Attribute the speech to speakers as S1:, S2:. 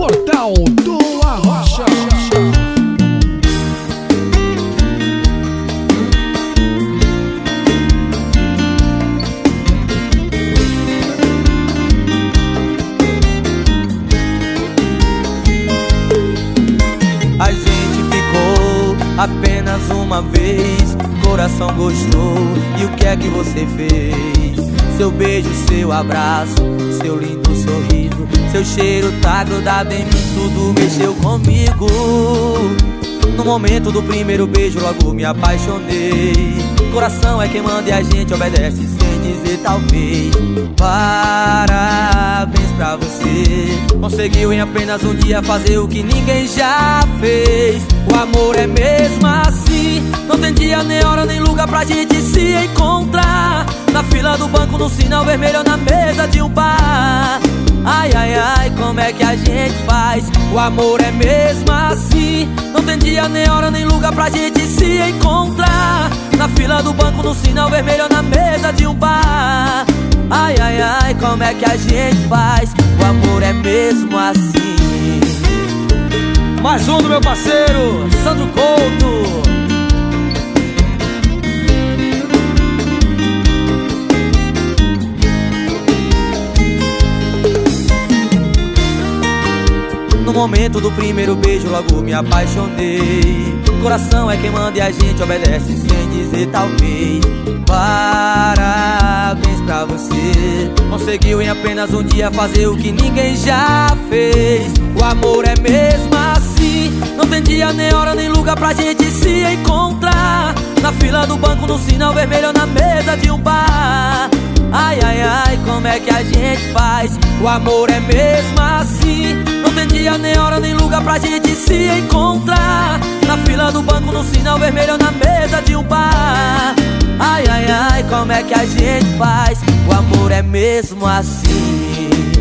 S1: Portal do Arrocha.
S2: A gente ficou apenas uma vez. Coração gostou. E o que é que você fez? Seu beijo, seu abraço, seu lindo sorriso. Seu cheiro tá grudado em mim, tudo mexeu comigo. No momento do primeiro beijo, logo me apaixonei. Coração é quem manda e a gente obedece sem dizer talvez. Parabéns pra você. Conseguiu em apenas um dia fazer o que ninguém já fez. O amor é mesmo assim. Não tem dia, nem hora, nem lugar pra gente se encontrar. Na fila do banco, no sinal vermelho na mesa de um bar. Ai, ai, ai, como é que a gente faz? O amor é mesmo assim. Não tem dia, nem hora, nem lugar pra gente se encontrar. Na fila do banco, no sinal vermelho na mesa de um bar. Ai, ai, ai, como é que a gente faz? O amor é mesmo assim.
S3: Mais um do meu parceiro, Sandro Couto.
S2: No momento do primeiro beijo, logo me apaixonei. Coração é quem manda e a gente obedece sem dizer talvez. Parabéns pra você. Conseguiu em apenas um dia fazer o que ninguém já fez. O amor é mesmo assim. Não tem dia, nem hora, nem lugar pra gente se encontrar. Na fila do banco, no sinal vermelho na mesa de um bar. Ai, ai, ai, como é que a gente faz? O amor é mesmo assim. Não tem dia, nem hora, nem lugar pra gente se encontrar. Na fila do banco, no sinal vermelho na mesa de um bar. Ai, ai, ai, como é que a gente faz? O amor é mesmo assim.